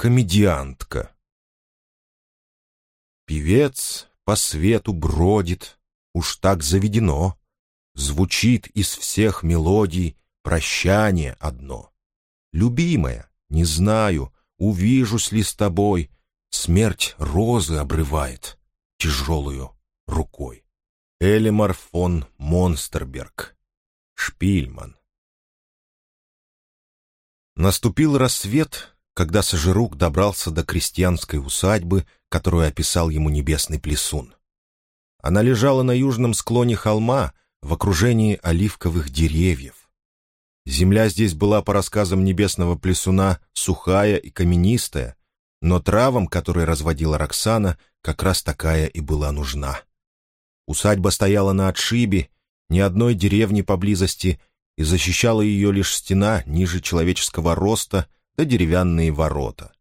Комедиантка Певец по свету бродит, уж так заведено. Звучит из всех мелодий прощание одно. Любимая, не знаю, увижусь ли с тобой, Смерть розы обрывает тяжелую рукой. Элимар фон Монстерберг. Шпильман. Наступил рассвет, когда Сажирук добрался до крестьянской усадьбы, которую описал ему небесный плесун. Она лежала на южном склоне холма в окружении оливковых деревьев. Земля здесь была, по рассказам небесного плесуна, сухая и каменистая, но травам, которые разводила Роксана, как раз такая и была нужна. Усадьба стояла на отшибе, ни одной деревни поблизости, и защищала ее лишь стена ниже человеческого роста да деревянные ворота.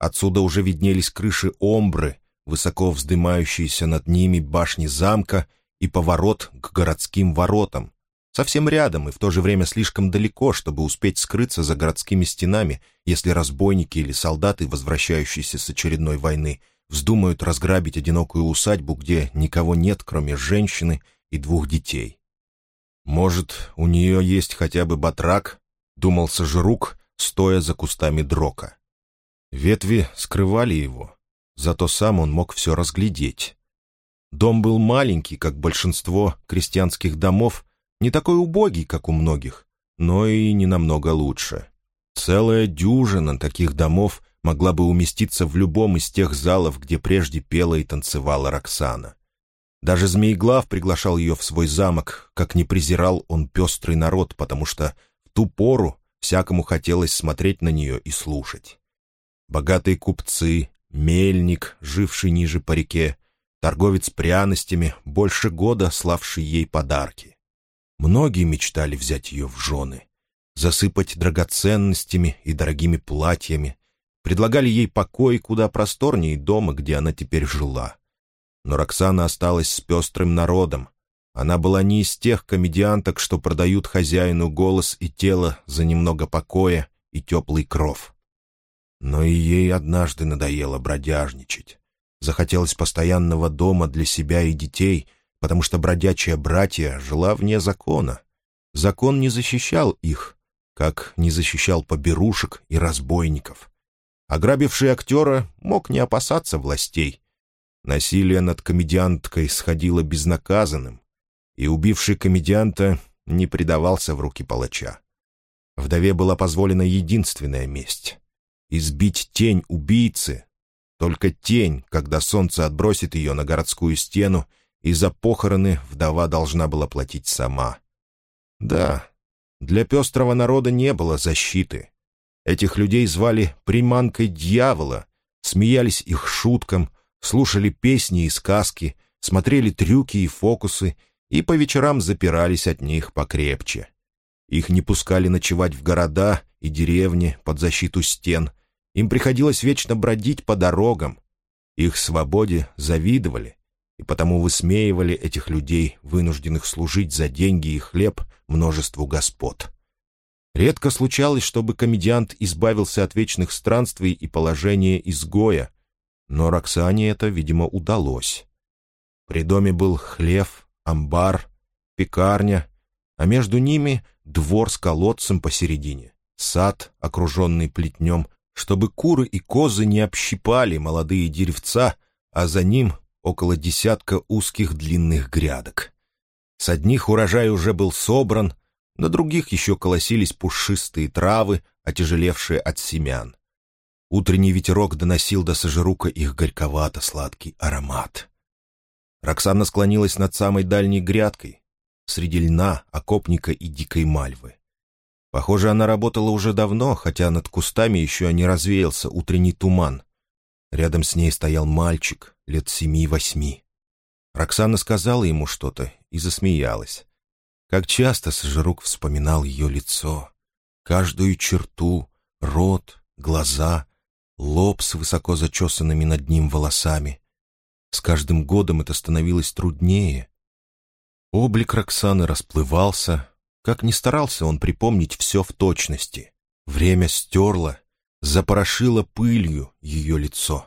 Отсюда уже виднелись крыши омбры, высоко вздымающиеся над ними башни замка и поворот к городским воротам, совсем рядом и в то же время слишком далеко, чтобы успеть скрыться за городскими стенами, если разбойники или солдаты, возвращающиеся с очередной войны, вздумают разграбить одинокую усадьбу, где никого нет, кроме женщины и двух детей. «Может, у нее есть хотя бы батрак?» — думал Сожрук, стоя за кустами дрока. Ветви скрывали его, зато сам он мог все разглядеть. Дом был маленький, как большинство крестьянских домов, не такой убогий, как у многих, но и не намного лучше. Целая дюжина таких домов могла бы уместиться в любом из тех залов, где прежде пела и танцевала Роксана. Даже Змееглав приглашал ее в свой замок, как не презирал он пестрый народ, потому что в ту пору всякому хотелось смотреть на нее и слушать. Богатые купцы, мельник, живший ниже по реке, торговец пряностями, больше года славший ей подарки. Многие мечтали взять ее в жены, засыпать драгоценностями и дорогими платьями, предлагали ей покой куда просторнее дома, где она теперь жила. Но Роксана осталась с пестрым народом. Она была не из тех комедианток, что продают хозяину голос и тело за немного покоя и теплый кров. Но и ей однажды надоело бродяжничать. Захотелось постоянного дома для себя и детей, потому что бродячая братья жила вне закона. Закон не защищал их, как не защищал поберушек и разбойников. Ограбивший актера мог не опасаться властей. Насилие над комедианткой сходило безнаказанным, и убивший комедианта не предавался в руки палача. Вдове была позволена единственная месть — избить тень убийцы, только тень, когда солнце отбросит ее на городскую стену, и за похороны вдова должна была платить сама. Да, для пестрого народа не было защиты. Этих людей звали приманкой дьявола, смеялись их шуткам, слушали песни и сказки, смотрели трюки и фокусы и по вечерам запирались от них покрепче. Их не пускали ночевать в города и деревни под защиту стен. Им приходилось вечно бродить по дорогам. Их свободе завидовали и потому высмеивали этих людей, вынужденных служить за деньги и хлеб множеству господ. Редко случалось, чтобы комедиант избавился от вечных странствий и положения изгоя, но Роксане это, видимо, удалось. При доме был хлев, амбар, пекарня, а между ними двор с колодцем посередине, сад, окруженный плетнем, чтобы куры и козы не общипали молодые деревца, а за ним около десятка узких длинных грядок. С одних урожай уже был собран, на других еще колосились пушистые травы, отяжелевшие от семян. Утренний ветерок доносил до Сажирука их горьковато-сладкий аромат. Роксана склонилась над самой дальней грядкой, среди льна, окопника и дикой мальвы. Похоже, она работала уже давно, хотя над кустами еще не развеялся утренний туман. Рядом с ней стоял мальчик, лет семи-восьми. Роксана сказала ему что-то и засмеялась. Как часто Сожрук вспоминал ее лицо, каждую черту, рот, глаза, лоб с высоко зачесанными над ним волосами. С каждым годом это становилось труднее. Облик Роксаны расплывался, как ни старался он припомнить все в точности. Время стерло, запорошило пылью ее лицо.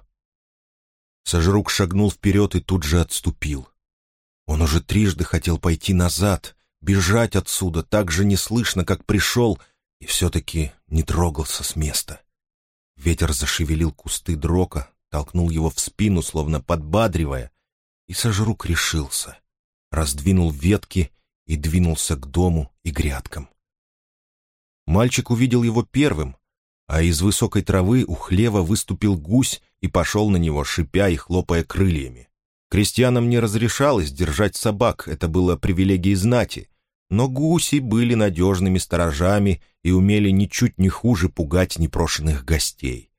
Сожрук шагнул вперед и тут же отступил. Он уже трижды хотел пойти назад, бежать отсюда так же неслышно, как пришел, и все-таки не трогался с места. Ветер зашевелил кусты дрока, толкнул его в спину, словно подбадривая, и Сожрук решился. Раздвинул ветки и двинулся к дому и грядкам. Мальчик увидел его первым, а из высокой травы у хлева выступил гусь и пошел на него, шипя и хлопая крыльями. Крестьянам не разрешалось держать собак, это было привилегией знати, но гуси были надежными сторожами и умели ничуть не хуже пугать непрошенных гостей.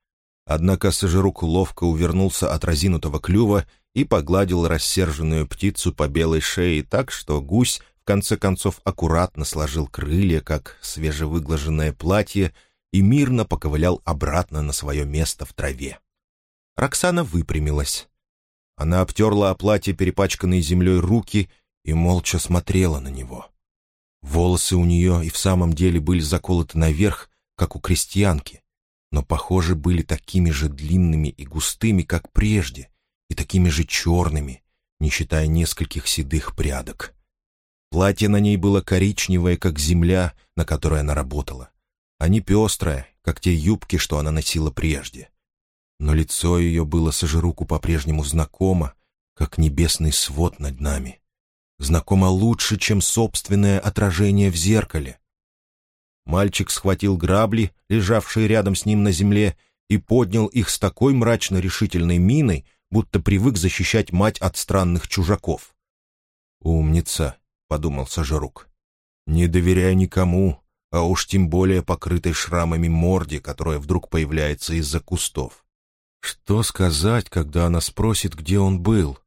Однако Сожирук ловко увернулся от разинутого клюва и погладил рассерженную птицу по белой шее так, что гусь в конце концов аккуратно сложил крылья, как свежевыглаженное платье, и мирно поковылял обратно на свое место в траве. Роксана выпрямилась. Она обтерла о платье перепачканные землей руки и молча смотрела на него. Волосы у нее и в самом деле были заколоты наверх, как у крестьянки, но, похоже, были такими же длинными и густыми, как прежде, и такими же черными, не считая нескольких седых прядок. Платье на ней было коричневое, как земля, на которой она работала, а не пестрое, как те юбки, что она носила прежде. Но лицо ее было Сожируку по-прежнему знакомо, как небесный свод над нами. Знакомо лучше, чем собственное отражение в зеркале. Мальчик схватил грабли, лежавшие рядом с ним на земле, и поднял их с такой мрачно-решительной миной, будто привык защищать мать от странных чужаков. «Умница», — подумал Сожрук. «Не доверяй никому, а уж тем более покрытой шрамами морде, которая вдруг появляется из-за кустов. Что сказать, когда она спросит, где он был?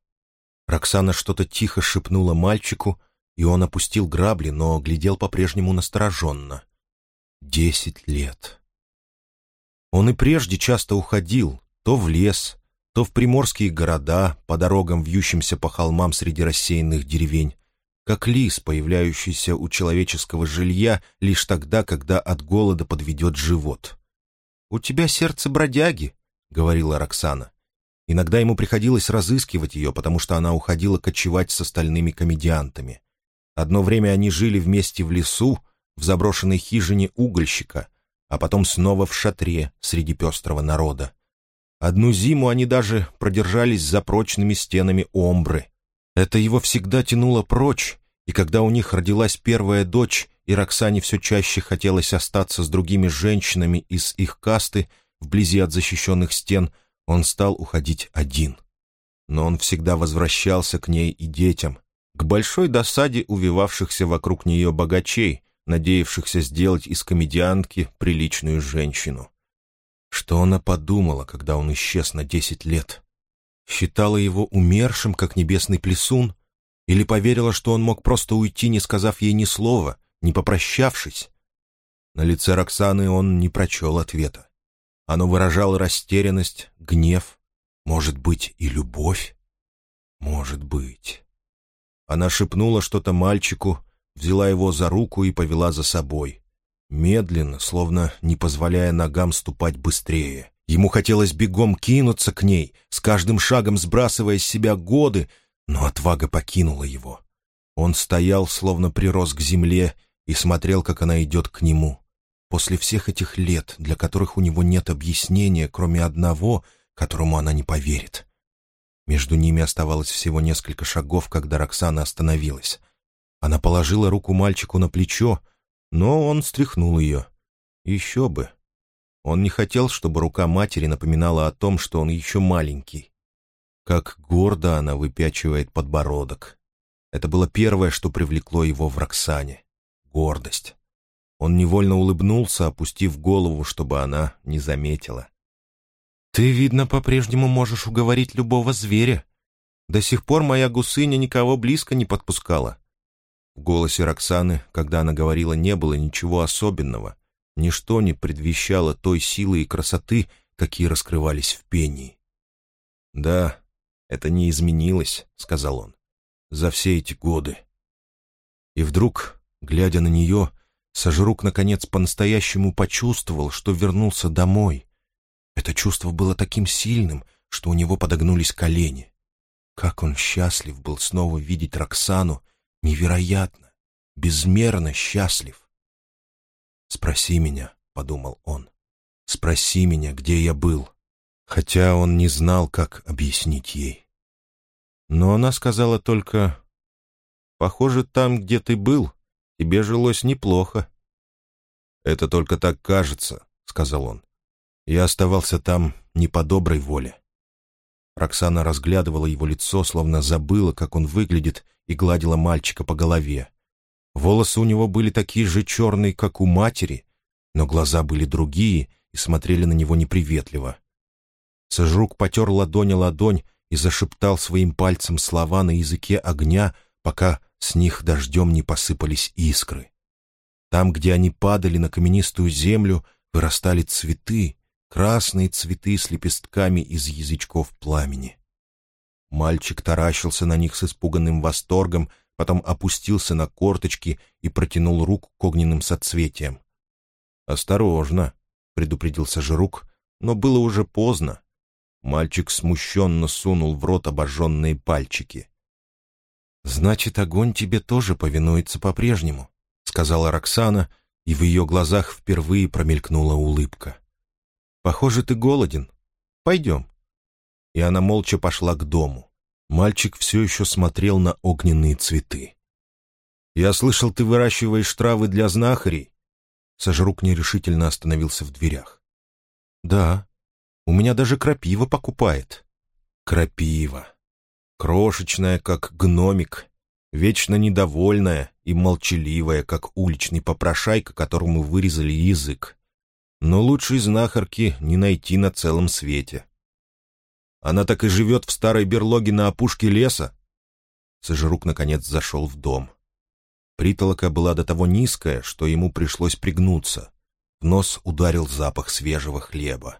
Роксана что-то тихо шепнула мальчику, и он опустил грабли, но глядел по-прежнему настороженно. Десять лет. Он и прежде часто уходил, то в лес, то в приморские города, по дорогам, вьющимся по холмам среди рассеянных деревень, как лис, появляющийся у человеческого жилья лишь тогда, когда от голода подведет живот. «У тебя сердце бродяги», — говорила Роксана. Иногда ему приходилось разыскивать ее, потому что она уходила кочевать с остальными комедиантами. Одно время они жили вместе в лесу, в заброшенной хижине угольщика, а потом снова в шатре среди пестрого народа. Одну зиму они даже продержались за прочными стенами омбры. Это его всегда тянуло прочь, и когда у них родилась первая дочь, и Роксане все чаще хотелось остаться с другими женщинами из их касты, вблизи от защищенных стен, он стал уходить один. Но он всегда возвращался к ней и детям, к большой досаде увивавшихся вокруг нее богачей, надеявшихся сделать из комедиантки приличную женщину. Что она подумала, когда он исчез на десять лет? Считала его умершим, как небесный плесун? Или поверила, что он мог просто уйти, не сказав ей ни слова, не попрощавшись? На лице Роксаны он не прочел ответа. Оно выражало растерянность, гнев, может быть, и любовь. Может быть. Она шепнула что-то мальчику, взяла его за руку и повела за собой. Медленно, словно не позволяя ногам ступать быстрее. Ему хотелось бегом кинуться к ней, с каждым шагом сбрасывая с себя годы, но отвага покинула его. Он стоял, словно прирос к земле, и смотрел, как она идет к нему. После всех этих лет, для которых у него нет объяснения, кроме одного, которому она не поверит. Между ними оставалось всего несколько шагов, когда Роксана остановилась. Она положила руку мальчику на плечо, но он стряхнул ее. Еще бы. Он не хотел, чтобы рука матери напоминала о том, что он еще маленький. Как гордо она выпячивает подбородок. Это было первое, что привлекло его в Роксане. Гордость. Он невольно улыбнулся, опустив голову, чтобы она не заметила. «Ты, видно, по-прежнему можешь уговорить любого зверя. До сих пор моя гусыня никого близко не подпускала». В голосе Роксаны, когда она говорила, не было ничего особенного. Ничто не предвещало той силы и красоты, какие раскрывались в пении. «Да, это не изменилось», — сказал он, — «за все эти годы». И вдруг, глядя на нее, Сожрук, наконец, по-настоящему почувствовал, что вернулся домой, Это чувство было таким сильным, что у него подогнулись колени. Как он счастлив был снова видеть Роксану, невероятно, безмерно счастлив. «Спроси меня», — подумал он, — «спроси меня, где я был», хотя он не знал, как объяснить ей. Но она сказала только, «Похоже, там, где ты был, тебе жилось неплохо». «Это только так кажется», — сказал он. «Я оставался там не по доброй воле». Роксана разглядывала его лицо, словно забыла, как он выглядит, и гладила мальчика по голове. Волосы у него были такие же черные, как у матери, но глаза были другие и смотрели на него неприветливо. Сожрук потер ладонь о ладонь и зашептал своим пальцем слова на языке огня, пока с них дождем не посыпались искры. Там, где они падали на каменистую землю, вырастали цветы, красные цветы с лепестками из язычков пламени. Мальчик таращился на них с испуганным восторгом, потом опустился на корточки и протянул руку к огненным соцветиям. «Осторожно», — предупредил Сажирук, но было уже поздно. Мальчик смущенно сунул в рот обожженные пальчики. «Значит, огонь тебе тоже повинуется по-прежнему», — сказала Роксана, и в ее глазах впервые промелькнула улыбка. «Похоже, ты голоден. Пойдем». И она молча пошла к дому. Мальчик все еще смотрел на огненные цветы. «Я слышал, ты выращиваешь травы для знахарей?» Сожрук нерешительно остановился в дверях. «Да, у меня даже крапива покупает». «Крапива. Крошечная, как гномик, вечно недовольная и молчаливая, как уличный попрошайка, которому вырезали язык. Но лучшей знахарки не найти на целом свете. Она так и живет в старой берлоге на опушке леса?» Сожрук, наконец, зашел в дом. Притолока была до того низкая, что ему пришлось пригнуться. В нос ударил запах свежего хлеба.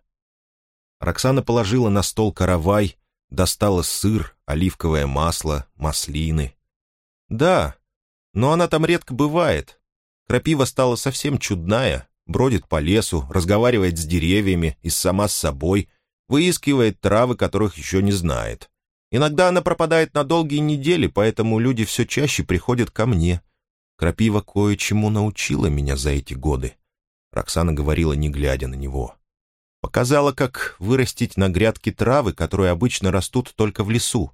Роксана положила на стол каравай, достала сыр, оливковое масло, маслины. «Да, но она там редко бывает. Крапива стала совсем чудная, бродит по лесу, разговаривает с деревьями и сама с собой, выискивает травы, которых еще не знает. Иногда она пропадает на долгие недели, поэтому люди все чаще приходят ко мне. Крапива кое-чему научила меня за эти годы. Роксана говорила, не глядя на него. Показала, как вырастить на грядке травы, которые обычно растут только в лесу.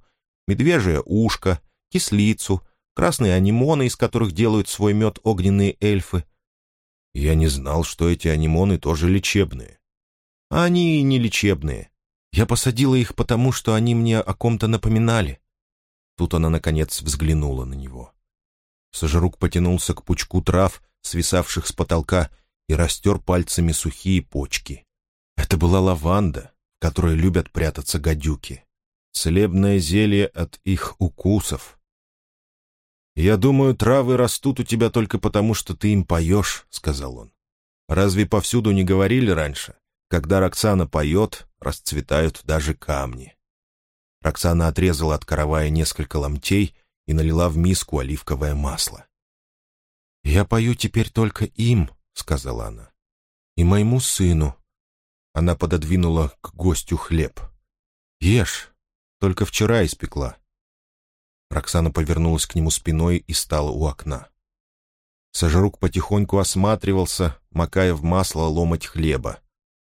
Медвежье ушко, кислицу, красные анимоны, из которых делают свой мед огненные эльфы. Я не знал, что эти анимоны тоже лечебные. А они не лечебные. Я посадила их потому, что они мне о ком-то напоминали. Тут она, наконец, взглянула на него. Сожрук потянулся к пучку трав, свисавших с потолка, и растер пальцами сухие почки. Это была лаванда, в которой любят прятаться гадюки. Целебное зелье от их укусов. «Я думаю, травы растут у тебя только потому, что ты им поешь», — сказал он. «Разве повсюду не говорили раньше? Когда Роксана поет, расцветают даже камни». Роксана отрезала от каравая несколько ломтей и налила в миску оливковое масло. «Я пою теперь только им», — сказала она, — «и моему сыну». Она пододвинула к гостю хлеб. «Ешь, только вчера испекла». Роксана повернулась к нему спиной и стала у окна. Сожрук потихоньку осматривался, макая в масло ломоть хлеба.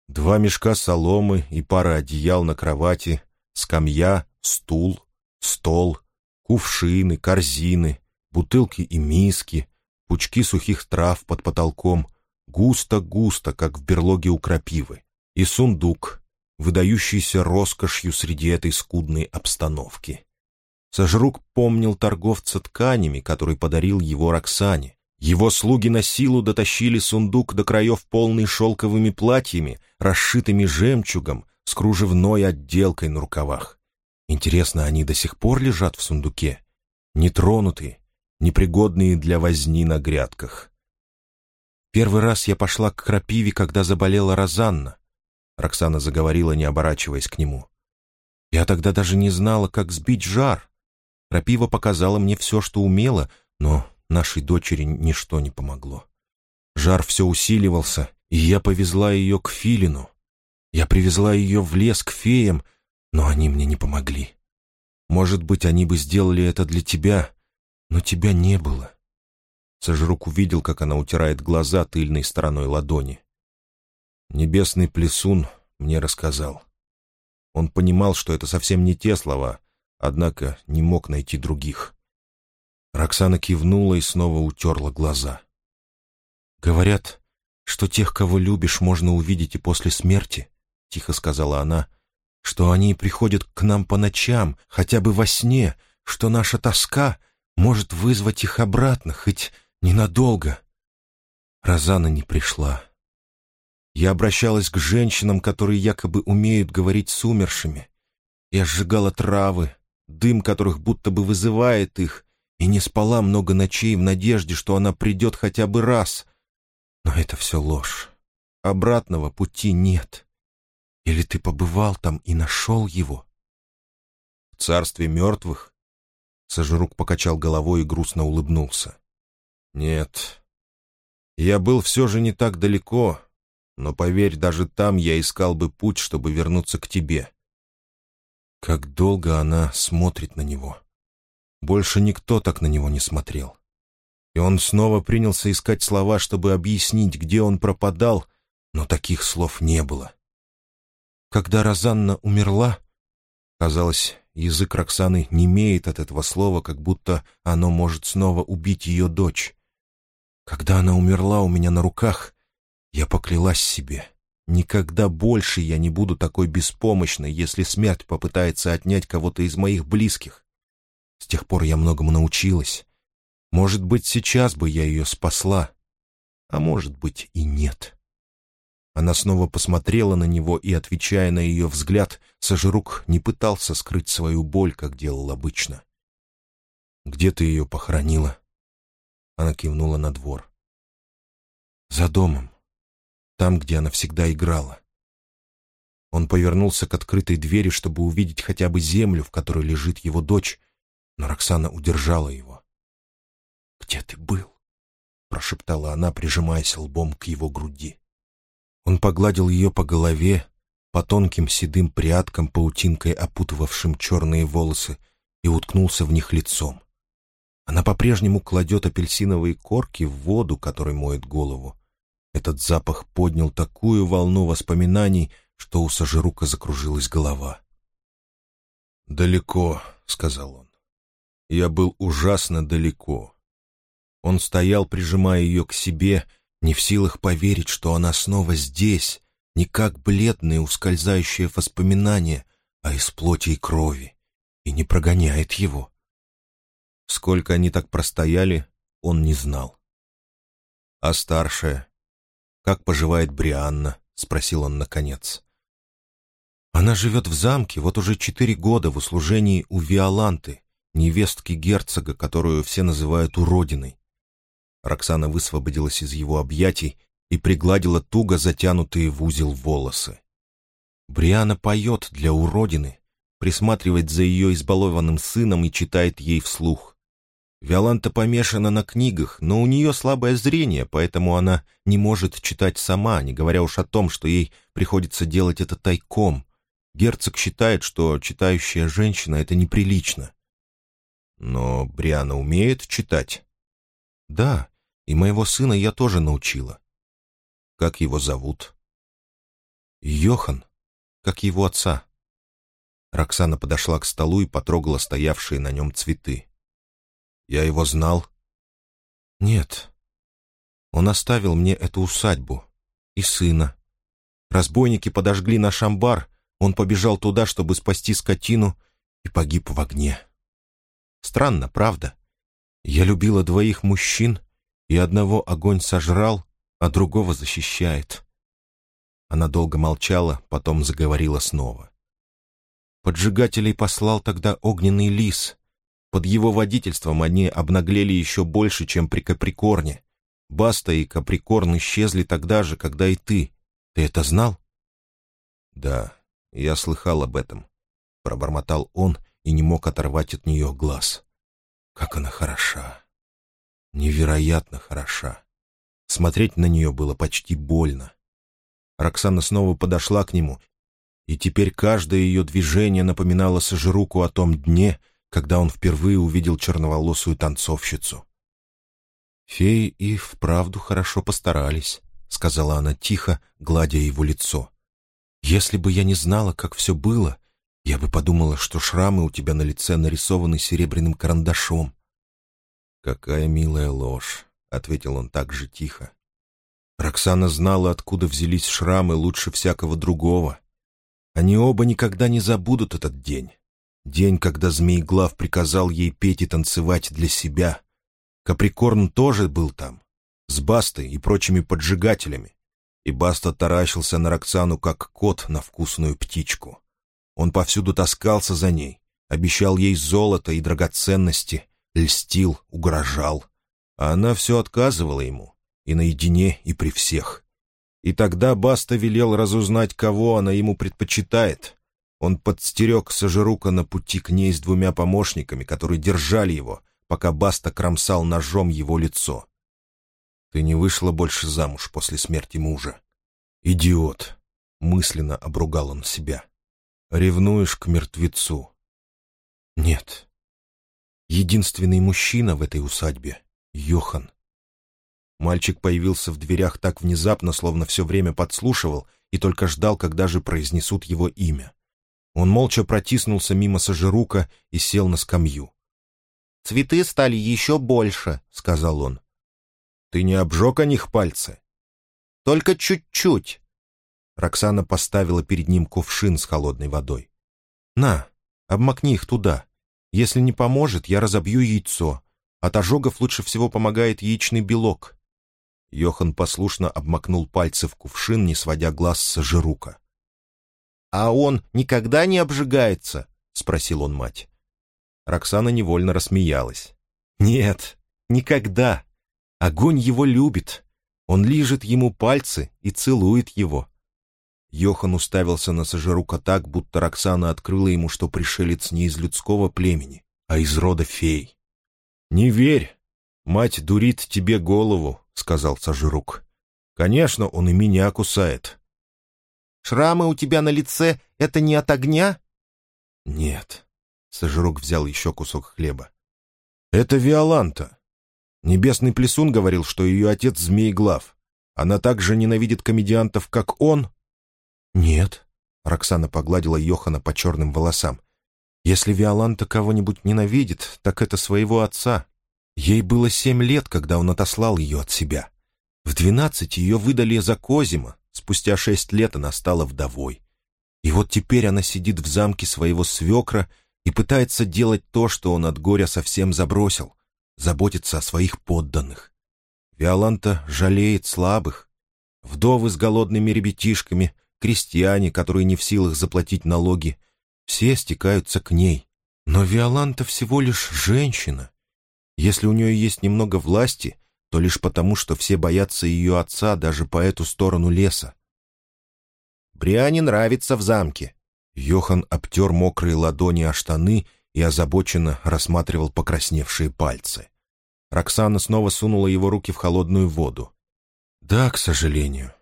Два мешка соломы и пара одеял на кровати, скамья, стул, стол, кувшины, корзины, бутылки и миски, пучки сухих трав под потолком, густо-густо, как в берлоге у крапивы, и сундук, выдающийся роскошью среди этой скудной обстановки. Сожрук помнил торговца тканями, который подарил его Роксане, его слуги на силу дотащили сундук до краев полный шелковыми платьями, расшитыми жемчугом, с кружевной отделкой на рукавах. Интересно, они до сих пор лежат в сундуке? Нетронутые, непригодные для возни на грядках. Первый раз я пошла к крапиве, когда заболела Розанна. Роксана заговорила, не оборачиваясь к нему. Я тогда даже не знала, как сбить жар. Крапива показала мне все, что умела, но Нашей дочери ничто не помогло. Жар все усиливался, и я повезла ее к Филину. Я привезла ее в лес к феям, но они мне не помогли. Может быть, они бы сделали это для тебя, но тебя не было». Сожрук увидел, как она утирает глаза тыльной стороной ладони. Небесный плесун мне рассказал. Он понимал, что это совсем не те слова, однако не мог найти других. Роксана кивнула и снова утерла глаза. «Говорят, что тех, кого любишь, можно увидеть и после смерти», — тихо сказала она, — «что они приходят к нам по ночам, хотя бы во сне, что наша тоска может вызвать их обратно, хоть ненадолго». Розана не пришла. Я обращалась к женщинам, которые якобы умеют говорить с умершими. Я сжигала травы, дым которых будто бы вызывает их, и не спала много ночей в надежде, что она придет хотя бы раз. Но это все ложь. Обратного пути нет. Или ты побывал там и нашел его? В царстве мертвых? Сожрук покачал головой и грустно улыбнулся. Нет. Я был все же не так далеко, но, поверь, даже там я искал бы путь, чтобы вернуться к тебе. Как долго она смотрит на него. Больше никто так на него не смотрел. И он снова принялся искать слова, чтобы объяснить, где он пропадал, но таких слов не было. Когда Розанна умерла, казалось, язык Роксаны не имеет от этого слова, как будто оно может снова убить ее дочь. Когда она умерла у меня на руках, я поклялась себе. Никогда больше я не буду такой беспомощной, если смерть попытается отнять кого-то из моих близких. С тех пор я многому научилась. Может быть, сейчас бы я ее спасла, а может быть и нет. Она снова посмотрела на него, и, отвечая на ее взгляд, Сожрук не пытался скрыть свою боль, как делал обычно. «Где ты ее похоронила?» Она кивнула на двор. «За домом там, где она всегда играла. Он повернулся к открытой двери, чтобы увидеть хотя бы землю, в которой лежит его дочь, но Роксана удержала его. «Где ты был?» — прошептала она, прижимаясь лбом к его груди. Он погладил ее по голове, по тонким седым прядкам, паутинкой опутывавшим черные волосы, и уткнулся в них лицом. Она по-прежнему кладет апельсиновые корки в воду, которой моет голову. Этот запах поднял такую волну воспоминаний, что у Сажирука закружилась голова. «Далеко», — сказал он. «Я был ужасно далеко». Он стоял, прижимая ее к себе, не в силах поверить, что она снова здесь, не как бледные ускользающие воспоминания, а из плоти и крови, и не прогоняет его. Сколько они так простояли, он не знал. А старшая, «Как поживает Брианна?» — спросил он наконец. «Она живет в замке вот уже четыре года в услужении у Виоланты, невестки герцога, которую все называют уродиной». Роксана высвободилась из его объятий и пригладила туго затянутые в узел волосы. Бриана поет для уродины, присматривает за ее избалованным сыном и читает ей вслух. Виоланта помешана на книгах, но у нее слабое зрение, поэтому она не может читать сама, не говоря уж о том, что ей приходится делать это тайком. Герцог считает, что читающая женщина — это неприлично. Но Бриана умеет читать? Да, и моего сына я тоже научила. Как его зовут? Йохан, как его отца. Роксана подошла к столу и потрогала стоявшие на нем цветы. Я его знал? Нет. Он оставил мне эту усадьбу и сына. Разбойники подожгли наш амбар, он побежал туда, чтобы спасти скотину, и погиб в огне. Странно, правда? Я любила двоих мужчин, и одного огонь сожрал, а другого защищает. Она долго молчала, потом заговорила снова. Поджигателей послал тогда огненный лис, под его водительством они обнаглели еще больше, чем при Каприкорне. Баста и Каприкорн исчезли тогда же, когда и ты. Ты это знал? Да, я слыхал об этом. Пробормотал он и не мог оторвать от нее глаз. Как она хороша. Невероятно хороша. Смотреть на нее было почти больно. Роксана снова подошла к нему И теперь каждое ее движение напоминало Сожируку о том дне, когда он впервые увидел черноволосую танцовщицу. «Феи и вправду хорошо постарались», — сказала она тихо, гладя его лицо. «Если бы я не знала, как все было, я бы подумала, что шрамы у тебя на лице нарисованы серебряным карандашом». «Какая милая ложь», — ответил он так же тихо. Роксана знала, откуда взялись шрамы лучше всякого другого. Они оба никогда не забудут этот день. День, когда Змееглав приказал ей петь и танцевать для себя. Каприкорн тоже был там, с Бастой и прочими поджигателями. И Баста таращился на Роксану, как кот на вкусную птичку. Он повсюду таскался за ней, обещал ей золото и драгоценности, льстил, угрожал. А она все отказывала ему, и наедине, и при всех. И тогда Баста велел разузнать, кого она ему предпочитает. Он подстерег Сажирука на пути к ней с двумя помощниками, которые держали его, пока Баста кромсал ножом его лицо. «Ты не вышла больше замуж после смерти мужа. Идиот!» — мысленно обругал он себя. «Ревнуешь к мертвецу?» «Нет. Единственный мужчина в этой усадьбе — Йохан. Мальчик появился в дверях так внезапно, словно все время подслушивал и только ждал, когда же произнесут его имя. Он молча протиснулся мимо Сажирука и сел на скамью. «Цветы стали еще больше», — сказал он. «Ты не обжег о них пальцы?» «Только чуть-чуть». Роксана поставила перед ним кувшин с холодной водой. «На, обмакни их туда. Если не поможет, я разобью яйцо. От ожогов лучше всего помогает яичный белок». Йохан послушно обмакнул пальцы в кувшин, не сводя глаз с Жирука. «А он никогда не обжигается?» — спросил он мать. Роксана невольно рассмеялась. «Нет, никогда. Огонь его любит. Он лижет ему пальцы и целует его». Йохан уставился на Сажирука так, будто Роксана открыла ему, что пришелец не из людского племени, а из рода фей. «Не верь. Мать дурит тебе голову сказал Сажирук. «Конечно, он и меня кусает». «Шрамы у тебя на лице — это не от огня?» «Нет». Сажирук взял еще кусок хлеба. «Это Виоланта. Небесный Плесун говорил, что ее отец Змееглав. Она также ненавидит комедиантов, как он?» «Нет», — Роксана погладила Йохана по черным волосам. «Если Виоланта кого-нибудь ненавидит, так это своего отца. Ей было семь лет, когда он отослал ее от себя. В двенадцать ее выдали за Козима, спустя шесть лет она стала вдовой. И вот теперь она сидит в замке своего свекра и пытается делать то, что он от горя совсем забросил, заботиться о своих подданных. Виоланта жалеет слабых. Вдовы с голодными ребятишками, крестьяне, которые не в силах заплатить налоги, все стекаются к ней. Но Виоланта всего лишь женщина, если у нее есть немного власти, то лишь потому, что все боятся ее отца даже по эту сторону леса. «Бриане нравится в замке». Йохан обтер мокрые ладони о штаны и озабоченно рассматривал покрасневшие пальцы. Роксана снова сунула его руки в холодную воду. «Да, к сожалению.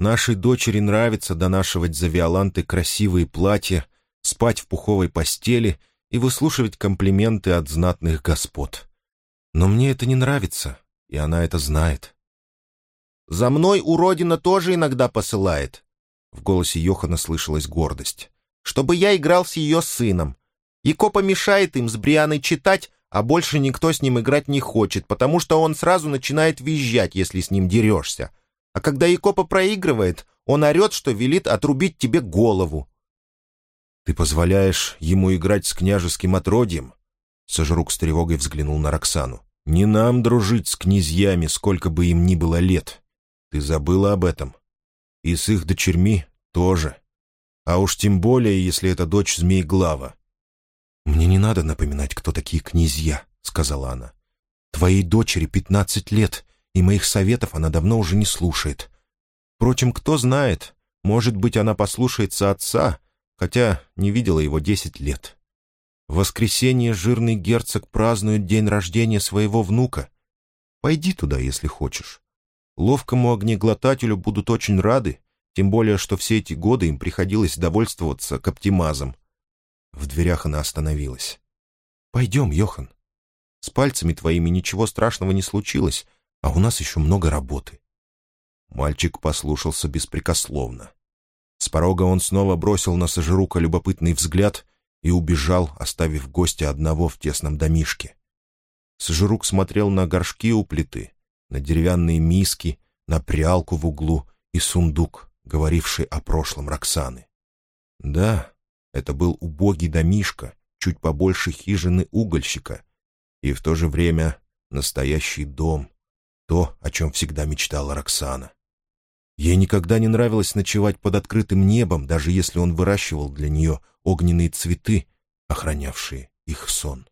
Нашей дочери нравится донашивать за Виоланты красивые платья, спать в пуховой постели и выслушивать комплименты от знатных господ. Но мне это не нравится, и она это знает. «За мной уродина тоже иногда посылает», — в голосе Йохана слышалась гордость. «Чтобы я играл с ее сыном. Ико помешает им с Брианой читать, а больше никто с ним играть не хочет, потому что он сразу начинает визжать, если с ним дерешься. А когда Икопа проигрывает, он орет, что велит отрубить тебе голову». «Ты позволяешь ему играть с княжеским отродьем?» Сожрук с тревогой взглянул на Роксану. «Не нам дружить с князьями, сколько бы им ни было лет. Ты забыла об этом. И с их дочерьми тоже. А уж тем более, если это дочь Змееглава». «Мне не надо напоминать, кто такие князья», — сказала она. «Твоей дочери пятнадцать лет, и моих советов она давно уже не слушает. Впрочем, кто знает, может быть, она послушается отца, хотя не видела его десять лет». В воскресенье жирный герцог празднует день рождения своего внука. Пойди туда, если хочешь. Ловкому огнеглотателю будут очень рады, Тем более, что все эти годы им приходилось довольствоваться каптимазом. В дверях она остановилась. «Пойдем, Йохан. С пальцами твоими ничего страшного не случилось, а у нас еще много работы». Мальчик послушался беспрекословно. С порога он снова бросил на Сажирука любопытный взгляд и убежал, оставив гостя одного в тесном домишке. Сажирук смотрел на горшки у плиты, на деревянные миски, на прялку в углу и сундук, говоривший о прошлом Роксаны. Да, это был убогий домишка, чуть побольше хижины угольщика, и в то же время настоящий дом, то, о чем всегда мечтала Роксана. Ей никогда не нравилось ночевать под открытым небом, даже если он выращивал для нее огненные цветы, охранявшие их сон.